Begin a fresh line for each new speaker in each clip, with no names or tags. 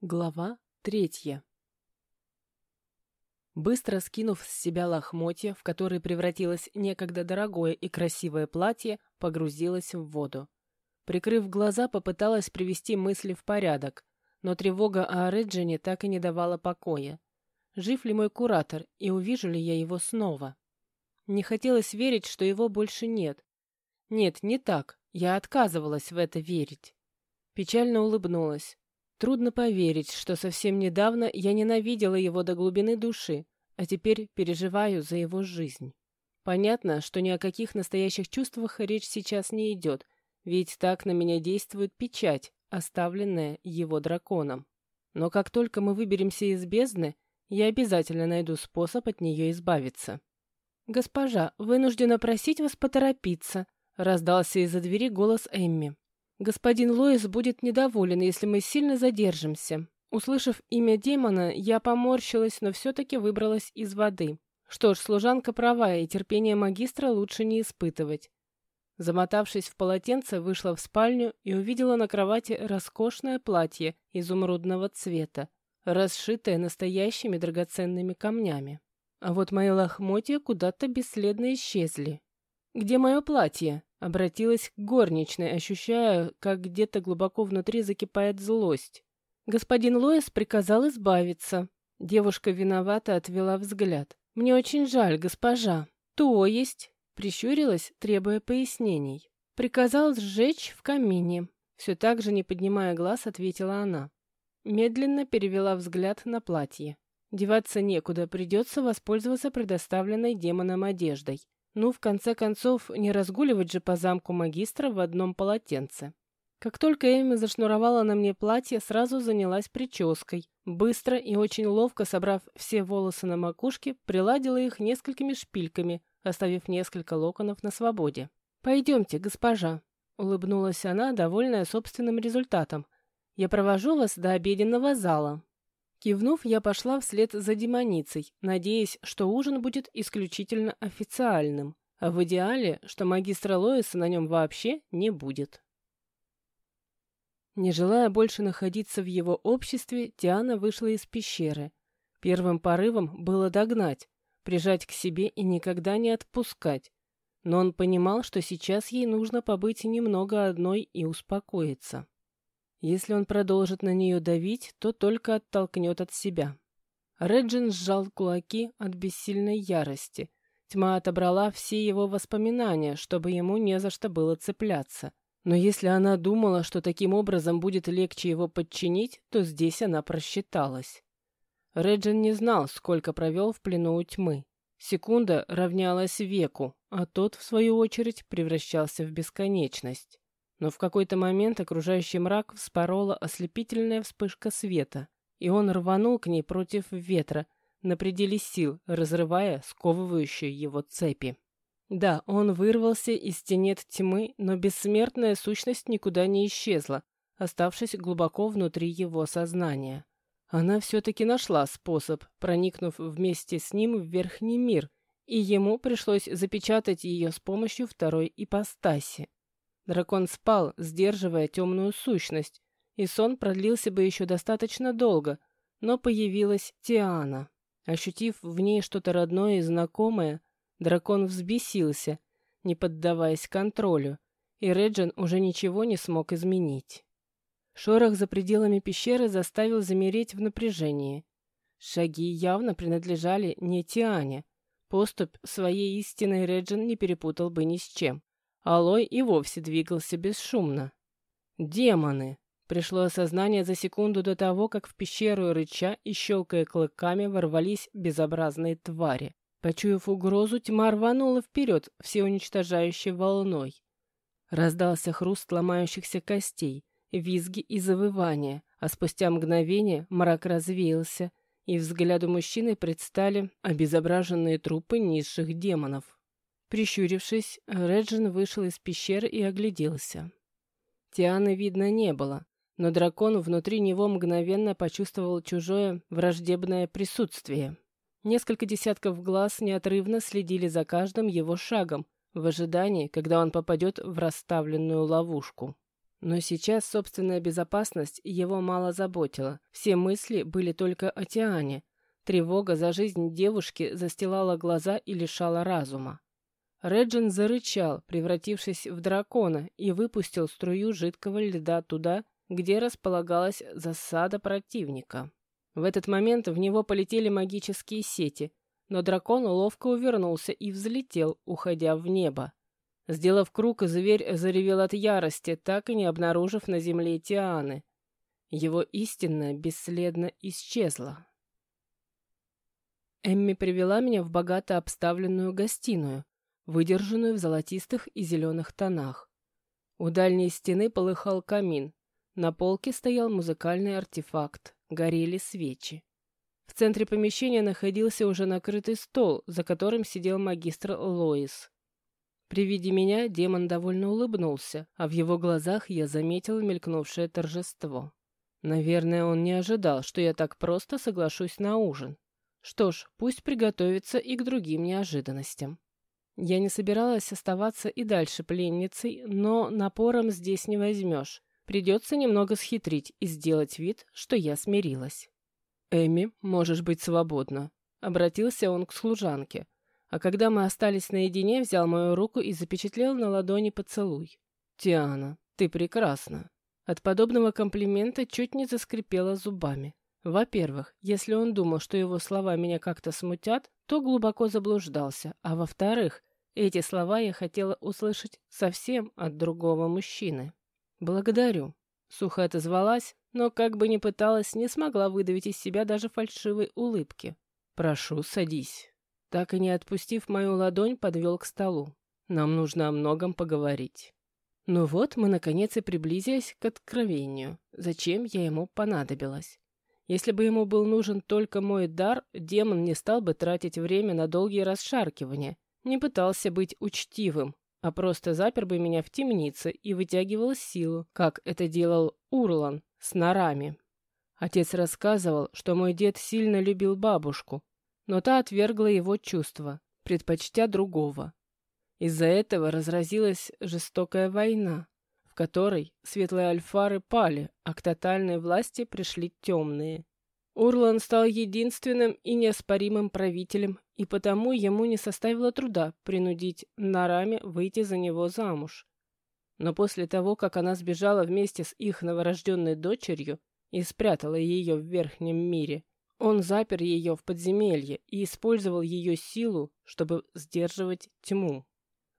Глава третья Быстро скинув с себя лохмотья, в которые превратилось некогда дорогое и красивое платье, погрузилась в воду. Прикрыв глаза, попыталась привести мысли в порядок, но тревога о Реджине так и не давала покоя. Жив ли мой куратор, и увижу ли я его снова? Не хотелось верить, что его больше нет. Нет, не так. Я отказывалась в это верить. Печально улыбнулась. Трудно поверить, что совсем недавно я ненавидела его до глубины души, а теперь переживаю за его жизнь. Понятно, что ни о каких настоящих чувствах речь сейчас не идет, ведь так на меня действует печать, оставленная его драконом. Но как только мы выберемся из бездны, я обязательно найду способ от нее избавиться. «Госпожа, вынуждена просить вас поторопиться», — раздался из-за двери голос Эмми. Господин Лоис будет недоволен, если мы сильно задержимся. Услышав имя демона, я поморщилась, но все-таки выбралась из воды. Что ж, служанка права, и терпение магистра лучше не испытывать. Замотавшись в полотенце, вышла в спальню и увидела на кровати роскошное платье изумрудного цвета, расшитое настоящими драгоценными камнями. А вот мои лохмотья куда-то бесследно исчезли. «Где мое платье?» Обратилась к горничной, ощущая, как где-то глубоко внутри закипает злость. Господин Лоис приказал избавиться. Девушка виновато отвела взгляд. «Мне очень жаль, госпожа». «То есть?» Прищурилась, требуя пояснений. «Приказал сжечь в камине». Все так же, не поднимая глаз, ответила она. Медленно перевела взгляд на платье. Деваться некуда, придется воспользоваться предоставленной демоном одеждой. Ну, в конце концов, не разгуливать же по замку магистра в одном полотенце. Как только Эми зашнуровала на мне платье, сразу занялась прической. Быстро и очень ловко собрав все волосы на макушке, приладила их несколькими шпильками, оставив несколько локонов на свободе. «Пойдемте, госпожа», — улыбнулась она, довольная собственным результатом. «Я провожу вас до обеденного зала». Кивнув, я пошла вслед за демоницей, надеясь, что ужин будет исключительно официальным, а в идеале, что магистра Лоиса на нем вообще не будет. Не желая больше находиться в его обществе, Диана вышла из пещеры. Первым порывом было догнать, прижать к себе и никогда не отпускать. Но он понимал, что сейчас ей нужно побыть немного одной и успокоиться. Если он продолжит на нее давить, то только оттолкнет от себя. Реджин сжал кулаки от бессильной ярости. Тьма отобрала все его воспоминания, чтобы ему не за что было цепляться. Но если она думала, что таким образом будет легче его подчинить, то здесь она просчиталась. Реджин не знал, сколько провел в плену у тьмы. Секунда равнялась веку, а тот, в свою очередь, превращался в бесконечность. Но в какой-то момент окружающий мрак вспорола ослепительная вспышка света, и он рванул к ней против ветра, на пределе сил, разрывая сковывающие его цепи. Да, он вырвался из тенет тьмы, но бессмертная сущность никуда не исчезла, оставшись глубоко внутри его сознания. Она все-таки нашла способ, проникнув вместе с ним в верхний мир, и ему пришлось запечатать ее с помощью второй ипостаси. Дракон спал, сдерживая темную сущность, и сон продлился бы еще достаточно долго, но появилась Тиана. Ощутив в ней что-то родное и знакомое, дракон взбесился, не поддаваясь контролю, и Реджин уже ничего не смог изменить. Шорох за пределами пещеры заставил замереть в напряжении. Шаги явно принадлежали не Тиане. Поступь своей истинной Реджин не перепутал бы ни с чем. Алой и вовсе двигался бесшумно. «Демоны!» Пришло осознание за секунду до того, как в пещеру рыча и щелкая клыками ворвались безобразные твари. Почуяв угрозу, тьма рванула вперед всеуничтожающей волной. Раздался хруст ломающихся костей, визги и завывания, а спустя мгновение мрак развеялся, и взгляду мужчины предстали обезображенные трупы низших демонов. Прищурившись, Реджин вышел из пещеры и огляделся. Тианы видно не было, но дракон внутри него мгновенно почувствовал чужое враждебное присутствие. Несколько десятков глаз неотрывно следили за каждым его шагом, в ожидании, когда он попадет в расставленную ловушку. Но сейчас собственная безопасность его мало заботила. Все мысли были только о Тиане. Тревога за жизнь девушки застилала глаза и лишала разума. Реджин зарычал, превратившись в дракона, и выпустил струю жидкого льда туда, где располагалась засада противника. В этот момент в него полетели магические сети, но дракон ловко увернулся и взлетел, уходя в небо. Сделав круг, зверь заревел от ярости, так и не обнаружив на земле Тианы. Его истинная бесследно исчезла. Эмми привела меня в богато обставленную гостиную, выдержанную в золотистых и зеленых тонах. У дальней стены полыхал камин. На полке стоял музыкальный артефакт, горели свечи. В центре помещения находился уже накрытый стол, за которым сидел магистр Лоис. При виде меня демон довольно улыбнулся, а в его глазах я заметил мелькнувшее торжество. Наверное, он не ожидал, что я так просто соглашусь на ужин. Что ж, пусть приготовится и к другим неожиданностям. Я не собиралась оставаться и дальше пленницей, но напором здесь не возьмешь. Придется немного схитрить и сделать вид, что я смирилась. «Эми, можешь быть свободна», — обратился он к служанке, а когда мы остались наедине, взял мою руку и запечатлел на ладони поцелуй. «Тиана, ты прекрасна». От подобного комплимента чуть не заскрипела зубами. Во-первых, если он думал, что его слова меня как-то смутят, то глубоко заблуждался, а во-вторых, эти слова я хотела услышать совсем от другого мужчины. «Благодарю», — сухо отозвалась, но как бы ни пыталась, не смогла выдавить из себя даже фальшивой улыбки. «Прошу, садись». Так и не отпустив мою ладонь, подвел к столу. Нам нужно о многом поговорить. Ну вот, мы наконец и приблизились к откровению. Зачем я ему понадобилась? Если бы ему был нужен только мой дар, демон не стал бы тратить время на долгие расшаркивания, не пытался быть учтивым, а просто запер бы меня в темнице и вытягивал силу, как это делал Урлан с норами. Отец рассказывал, что мой дед сильно любил бабушку, но та отвергла его чувства, предпочтя другого. Из-за этого разразилась жестокая война, в которой светлые альфары пали, а к тотальной власти пришли темные. Урлан стал единственным и неоспоримым правителем, и потому ему не составило труда принудить Нарами выйти за него замуж. Но после того, как она сбежала вместе с их новорожденной дочерью и спрятала ее в верхнем мире, он запер ее в подземелье и использовал ее силу, чтобы сдерживать тьму.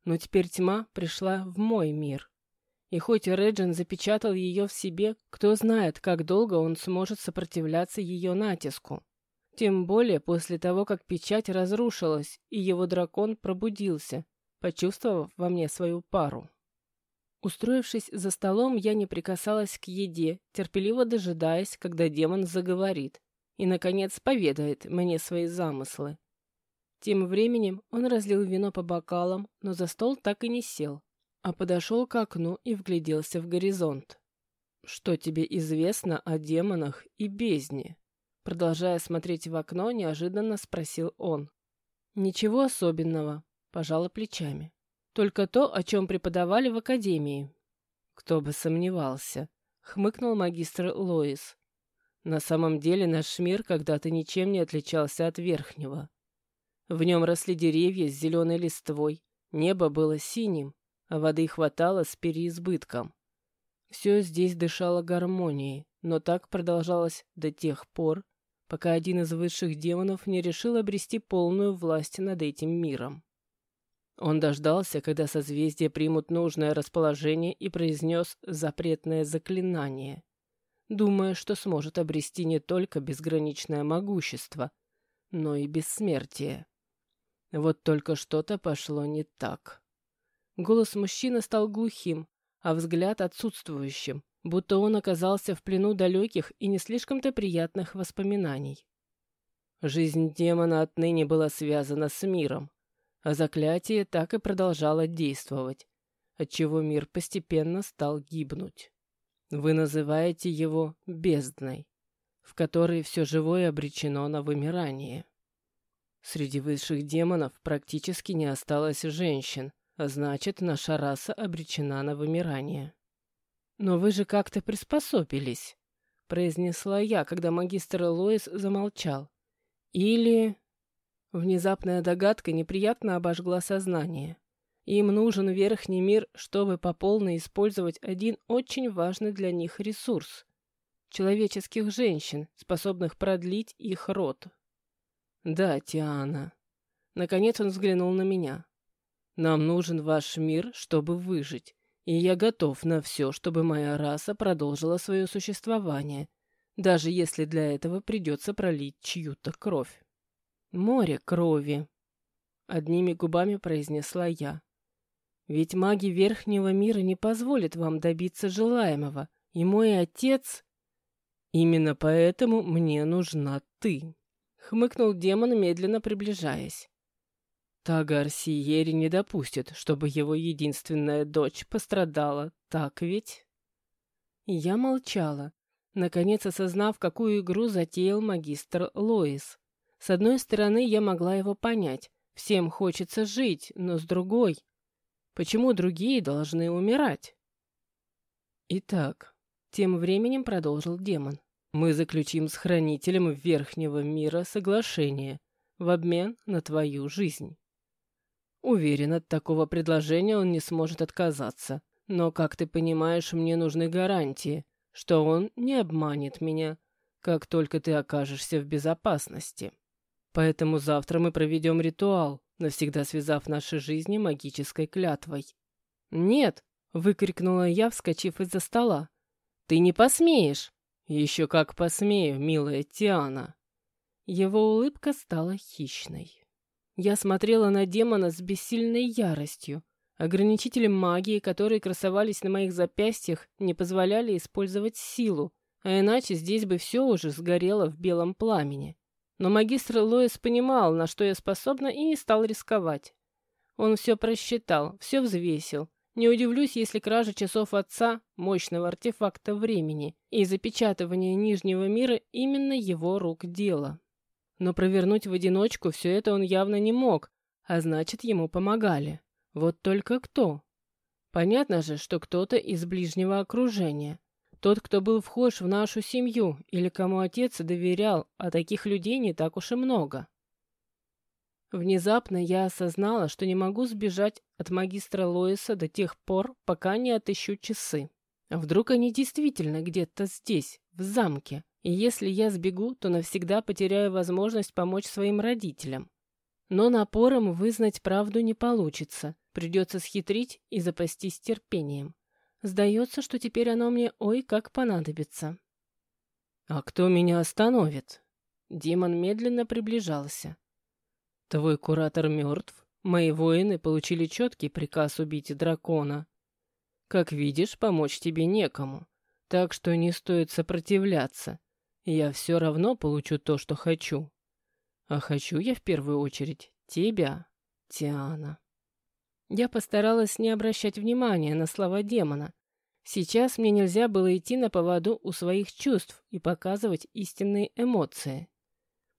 Но теперь тьма пришла в мой мир. И хоть Реджин запечатал ее в себе, кто знает, как долго он сможет сопротивляться ее натиску. Тем более после того, как печать разрушилась, и его дракон пробудился, почувствовав во мне свою пару. Устроившись за столом, я не прикасалась к еде, терпеливо дожидаясь, когда демон заговорит и, наконец, поведает мне свои замыслы. Тем временем он разлил вино по бокалам, но за стол так и не сел, а подошел к окну и вгляделся в горизонт. «Что тебе известно о демонах и бездне?» Продолжая смотреть в окно, неожиданно спросил он. «Ничего особенного», — пожала плечами. «Только то, о чем преподавали в академии». «Кто бы сомневался», — хмыкнул магистр Лоис. На самом деле наш мир когда-то ничем не отличался от верхнего. В нем росли деревья с зеленой листвой, небо было синим, а воды хватало с переизбытком. Все здесь дышало гармонией, но так продолжалось до тех пор, пока один из высших демонов не решил обрести полную власть над этим миром. Он дождался, когда созвездия примут нужное расположение и произнес запретное заклинание думая, что сможет обрести не только безграничное могущество, но и бессмертие. Вот только что-то пошло не так. Голос мужчины стал глухим, а взгляд отсутствующим, будто он оказался в плену далеких и не слишком-то приятных воспоминаний. Жизнь демона отныне была связана с миром, а заклятие так и продолжало действовать, отчего мир постепенно стал гибнуть. Вы называете его бездной, в которой все живое обречено на вымирание. Среди высших демонов практически не осталось женщин, а значит, наша раса обречена на вымирание. «Но вы же как-то приспособились», — произнесла я, когда магистр Лоис замолчал. «Или...» Внезапная догадка неприятно обожгла сознание. Им нужен верхний мир, чтобы по полной использовать один очень важный для них ресурс — человеческих женщин, способных продлить их род. «Да, Тиана». Наконец он взглянул на меня. «Нам нужен ваш мир, чтобы выжить, и я готов на все, чтобы моя раса продолжила свое существование, даже если для этого придется пролить чью-то кровь». «Море крови», — одними губами произнесла я. «Ведь маги Верхнего мира не позволят вам добиться желаемого, и мой отец...» «Именно поэтому мне нужна ты», — хмыкнул демон, медленно приближаясь. Тагар Сиери не допустит, чтобы его единственная дочь пострадала, так ведь?» Я молчала, наконец осознав, какую игру затеял магистр Лоис. С одной стороны, я могла его понять. Всем хочется жить, но с другой... Почему другие должны умирать? Итак, тем временем продолжил демон. Мы заключим с хранителем Верхнего мира соглашение в обмен на твою жизнь. Уверен, от такого предложения он не сможет отказаться. Но, как ты понимаешь, мне нужны гарантии, что он не обманет меня, как только ты окажешься в безопасности. Поэтому завтра мы проведем ритуал, навсегда связав наши жизни магической клятвой. «Нет!» — выкрикнула я, вскочив из-за стола. «Ты не посмеешь!» «Еще как посмею, милая Тиана!» Его улыбка стала хищной. Я смотрела на демона с бессильной яростью. Ограничители магии, которые красовались на моих запястьях, не позволяли использовать силу, а иначе здесь бы все уже сгорело в белом пламени. Но магистр Лоис понимал, на что я способна, и не стал рисковать. Он все просчитал, все взвесил. Не удивлюсь, если кража часов отца, мощного артефакта времени, и запечатывание Нижнего мира именно его рук дело. Но провернуть в одиночку все это он явно не мог, а значит, ему помогали. Вот только кто? Понятно же, что кто-то из ближнего окружения. Тот, кто был вхож в нашу семью или кому отец доверял, а таких людей не так уж и много. Внезапно я осознала, что не могу сбежать от магистра Лоиса до тех пор, пока не отыщу часы. Вдруг они действительно где-то здесь, в замке, и если я сбегу, то навсегда потеряю возможность помочь своим родителям. Но напором вызнать правду не получится, придется схитрить и запастись терпением. Сдается, что теперь оно мне ой как понадобится. «А кто меня остановит?» Демон медленно приближался. «Твой куратор мертв. Мои воины получили четкий приказ убить дракона. Как видишь, помочь тебе некому, так что не стоит сопротивляться. Я все равно получу то, что хочу. А хочу я в первую очередь тебя, Тиана». Я постаралась не обращать внимания на слова демона. Сейчас мне нельзя было идти на поводу у своих чувств и показывать истинные эмоции.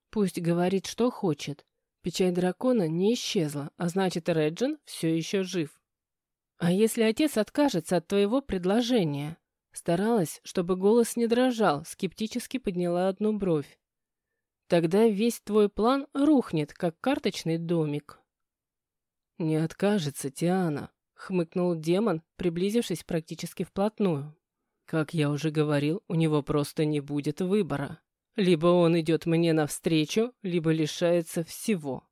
Пусть говорит, что хочет. Печать дракона не исчезла, а значит, Реджин все еще жив. А если отец откажется от твоего предложения? Старалась, чтобы голос не дрожал, скептически подняла одну бровь. Тогда весь твой план рухнет, как карточный домик. «Не откажется, Тиана», — хмыкнул демон, приблизившись практически вплотную. «Как я уже говорил, у него просто не будет выбора. Либо он идет мне навстречу, либо лишается всего.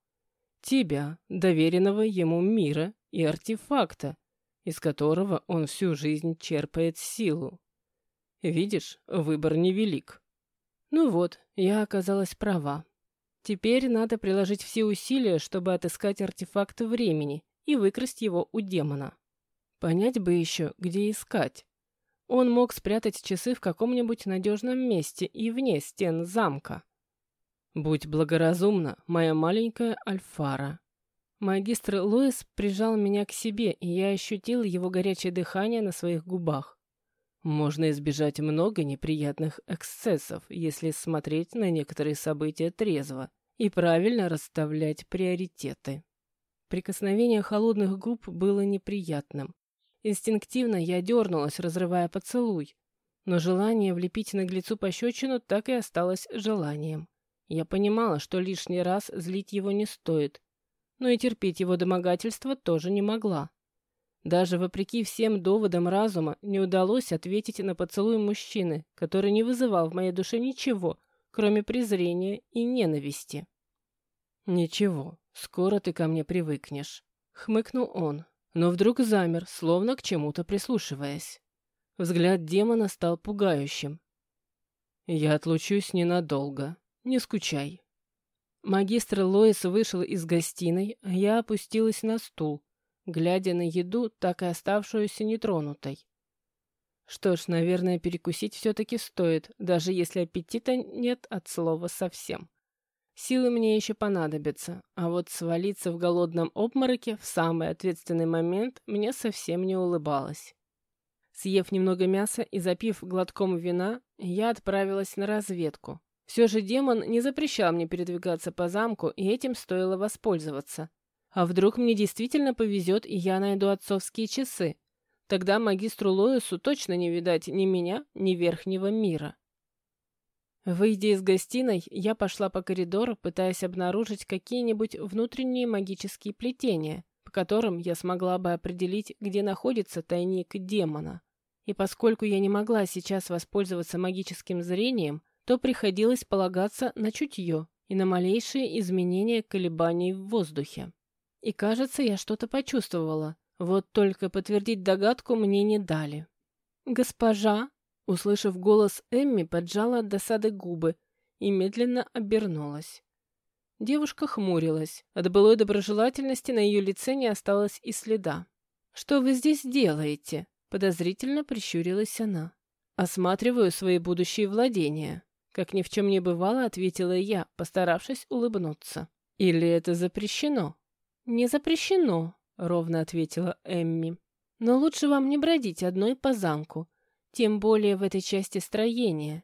Тебя, доверенного ему мира и артефакта, из которого он всю жизнь черпает силу. Видишь, выбор невелик». Ну вот, я оказалась права. Теперь надо приложить все усилия, чтобы отыскать артефакт времени и выкрасть его у демона. Понять бы еще, где искать. Он мог спрятать часы в каком-нибудь надежном месте и вне стен замка. «Будь благоразумна, моя маленькая Альфара». Магистр Луис прижал меня к себе, и я ощутил его горячее дыхание на своих губах. Можно избежать много неприятных эксцессов, если смотреть на некоторые события трезво и правильно расставлять приоритеты. Прикосновение холодных губ было неприятным. Инстинктивно я дернулась, разрывая поцелуй. Но желание влепить наглецу пощечину так и осталось желанием. Я понимала, что лишний раз злить его не стоит, но и терпеть его домогательство тоже не могла. Даже вопреки всем доводам разума не удалось ответить на поцелуй мужчины, который не вызывал в моей душе ничего, кроме презрения и ненависти. «Ничего, скоро ты ко мне привыкнешь», — хмыкнул он, но вдруг замер, словно к чему-то прислушиваясь. Взгляд демона стал пугающим. «Я отлучусь ненадолго. Не скучай». Магистр Лоис вышел из гостиной, а я опустилась на стул, глядя на еду, так и оставшуюся нетронутой. Что ж, наверное, перекусить все-таки стоит, даже если аппетита нет от слова совсем. Силы мне еще понадобятся, а вот свалиться в голодном обмороке в самый ответственный момент мне совсем не улыбалось. Съев немного мяса и запив глотком вина, я отправилась на разведку. Все же демон не запрещал мне передвигаться по замку, и этим стоило воспользоваться. А вдруг мне действительно повезет, и я найду отцовские часы? Тогда магистру Лоису точно не видать ни меня, ни верхнего мира. Выйдя из гостиной, я пошла по коридору, пытаясь обнаружить какие-нибудь внутренние магические плетения, по которым я смогла бы определить, где находится тайник демона. И поскольку я не могла сейчас воспользоваться магическим зрением, то приходилось полагаться на чутье и на малейшие изменения колебаний в воздухе. И кажется, я что-то почувствовала. Вот только подтвердить догадку мне не дали. «Госпожа!» Услышав голос Эмми, поджала от досады губы и медленно обернулась. Девушка хмурилась. От былой доброжелательности на ее лице не осталось и следа. «Что вы здесь делаете?» Подозрительно прищурилась она. «Осматриваю свои будущие владения». Как ни в чем не бывало, ответила я, постаравшись улыбнуться. «Или это запрещено?» «Не запрещено», — ровно ответила Эмми. «Но лучше вам не бродить одной по замку, тем более в этой части строения.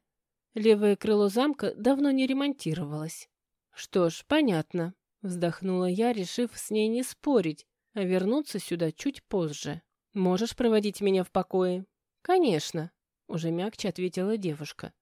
Левое крыло замка давно не ремонтировалось». «Что ж, понятно», — вздохнула я, решив с ней не спорить, а вернуться сюда чуть позже. «Можешь проводить меня в покое?» «Конечно», — уже мягче ответила девушка.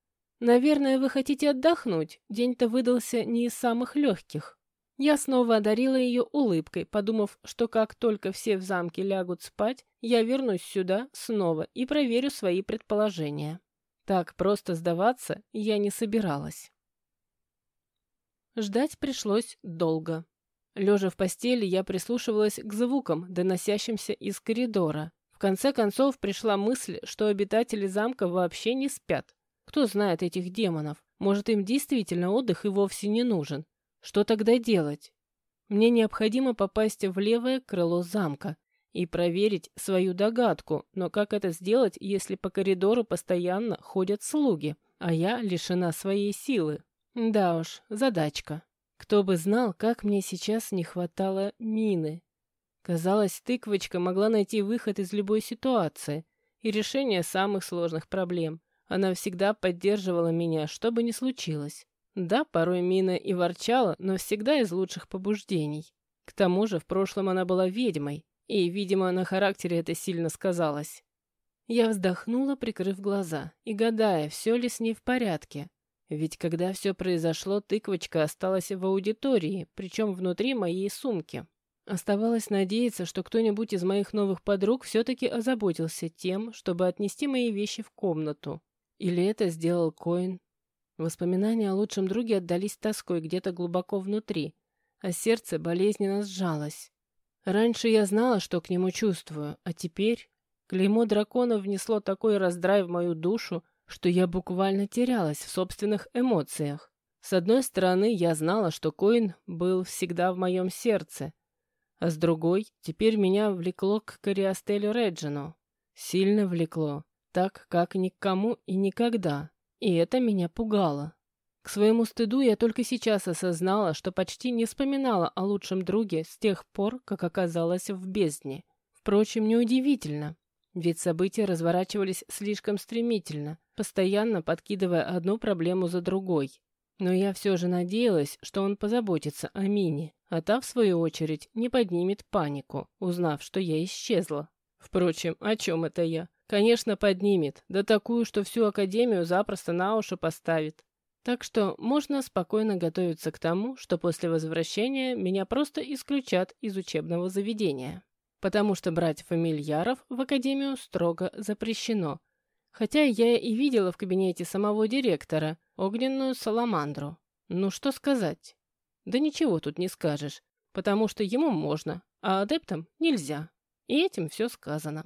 «Наверное, вы хотите отдохнуть. День-то выдался не из самых легких». Я снова одарила ее улыбкой, подумав, что как только все в замке лягут спать, я вернусь сюда снова и проверю свои предположения. Так просто сдаваться я не собиралась. Ждать пришлось долго. Лежа в постели, я прислушивалась к звукам, доносящимся из коридора. В конце концов пришла мысль, что обитатели замка вообще не спят. Кто знает этих демонов? Может, им действительно отдых и вовсе не нужен. Что тогда делать? Мне необходимо попасть в левое крыло замка и проверить свою догадку, но как это сделать, если по коридору постоянно ходят слуги, а я лишена своей силы? Да уж, задачка. Кто бы знал, как мне сейчас не хватало мины. Казалось, тыквочка могла найти выход из любой ситуации и решение самых сложных проблем. Она всегда поддерживала меня, что бы ни случилось. Да, порой Мина и ворчала, но всегда из лучших побуждений. К тому же в прошлом она была ведьмой, и, видимо, на характере это сильно сказалось. Я вздохнула, прикрыв глаза, и гадая, все ли с ней в порядке. Ведь когда все произошло, тыквочка осталась в аудитории, причем внутри моей сумки. Оставалось надеяться, что кто-нибудь из моих новых подруг все-таки озаботился тем, чтобы отнести мои вещи в комнату. Или это сделал Коин. Воспоминания о лучшем друге отдались тоской где-то глубоко внутри, а сердце болезненно сжалось. Раньше я знала, что к нему чувствую, а теперь клеймо дракона внесло такой раздрай в мою душу, что я буквально терялась в собственных эмоциях. С одной стороны, я знала, что Коин был всегда в моем сердце, а с другой, теперь меня влекло к Кориастелю Реджину. Сильно влекло, так, как никому и никогда. И это меня пугало. К своему стыду я только сейчас осознала, что почти не вспоминала о лучшем друге с тех пор, как оказалась в бездне. Впрочем, неудивительно, ведь события разворачивались слишком стремительно, постоянно подкидывая одну проблему за другой. Но я все же надеялась, что он позаботится о Мине, а та, в свою очередь, не поднимет панику, узнав, что я исчезла. Впрочем, о чем это я? Конечно, поднимет, да такую, что всю академию запросто на уши поставит. Так что можно спокойно готовиться к тому, что после возвращения меня просто исключат из учебного заведения. Потому что брать фамильяров в академию строго запрещено. Хотя я и видела в кабинете самого директора огненную саламандру. Ну что сказать? Да ничего тут не скажешь, потому что ему можно, а адептам нельзя. И этим все сказано.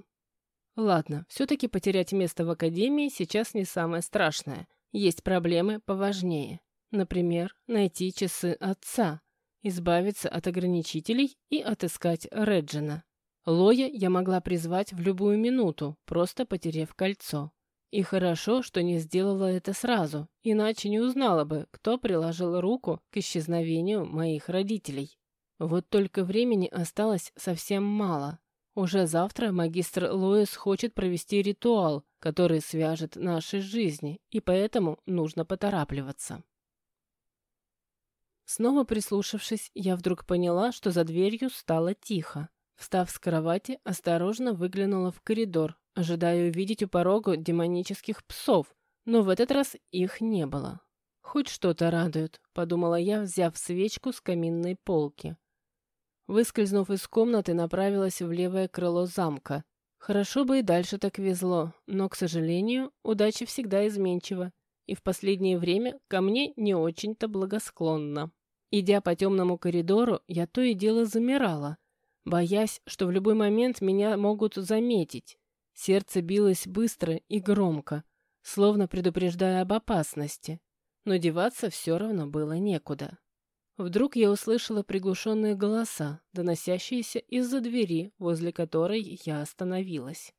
Ладно, все-таки потерять место в академии сейчас не самое страшное. Есть проблемы поважнее. Например, найти часы отца, избавиться от ограничителей и отыскать Реджина. Лоя я могла призвать в любую минуту, просто потеряв кольцо. И хорошо, что не сделала это сразу, иначе не узнала бы, кто приложил руку к исчезновению моих родителей. Вот только времени осталось совсем мало. Уже завтра магистр Лоис хочет провести ритуал, который свяжет наши жизни, и поэтому нужно поторапливаться. Снова прислушавшись, я вдруг поняла, что за дверью стало тихо. Встав с кровати, осторожно выглянула в коридор, ожидая увидеть у порога демонических псов, но в этот раз их не было. «Хоть что-то радует», — подумала я, взяв свечку с каминной полки. Выскользнув из комнаты, направилась в левое крыло замка. Хорошо бы и дальше так везло, но, к сожалению, удача всегда изменчива, и в последнее время ко мне не очень-то благосклонна. Идя по темному коридору, я то и дело замирала, боясь, что в любой момент меня могут заметить. Сердце билось быстро и громко, словно предупреждая об опасности, но деваться все равно было некуда. Вдруг я услышала приглушенные голоса, доносящиеся из-за двери, возле которой я остановилась.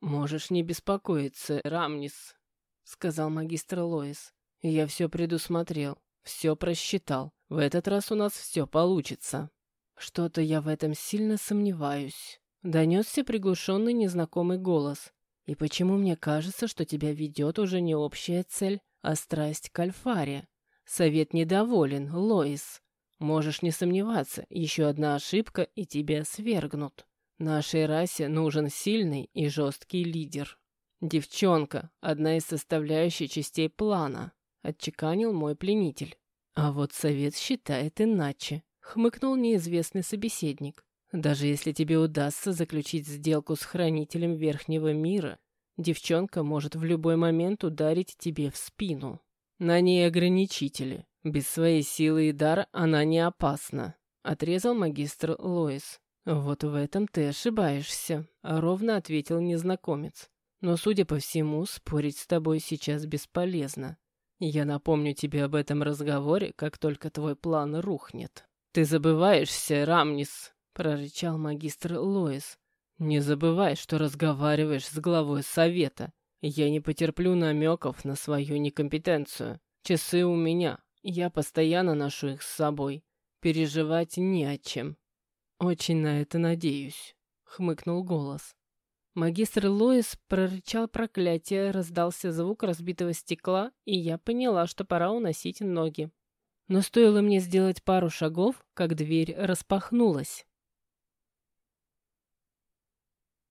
«Можешь не беспокоиться, Рамнис», — сказал магистр Лоис. «Я все предусмотрел, все просчитал. В этот раз у нас все получится». «Что-то я в этом сильно сомневаюсь», — донесся приглушенный незнакомый голос. «И почему мне кажется, что тебя ведет уже не общая цель, а страсть к Альфаре?» Совет недоволен, Лоис. Можешь не сомневаться, еще одна ошибка, и тебя свергнут. Нашей расе нужен сильный и жесткий лидер. Девчонка — одна из составляющих частей плана, отчеканил мой пленитель. А вот совет считает иначе, хмыкнул неизвестный собеседник. Даже если тебе удастся заключить сделку с хранителем Верхнего мира, девчонка может в любой момент ударить тебе в спину. На ней ограничители. Без своей силы и дара она не опасна», — отрезал магистр Лоис. «Вот в этом ты ошибаешься», — ровно ответил незнакомец. «Но, судя по всему, спорить с тобой сейчас бесполезно. Я напомню тебе об этом разговоре, как только твой план рухнет». «Ты забываешься, Рамнис», — прорычал магистр Лоис. «Не забывай, что разговариваешь с главой совета. Я не потерплю намеков на свою некомпетенцию. Часы у меня. Я постоянно ношу их с собой. Переживать не о чем. Очень на это надеюсь, хмыкнул голос. Магистр Лоис прорычал проклятие, раздался звук разбитого стекла, и я поняла, что пора уносить ноги. Но стоило мне сделать пару шагов, как дверь распахнулась.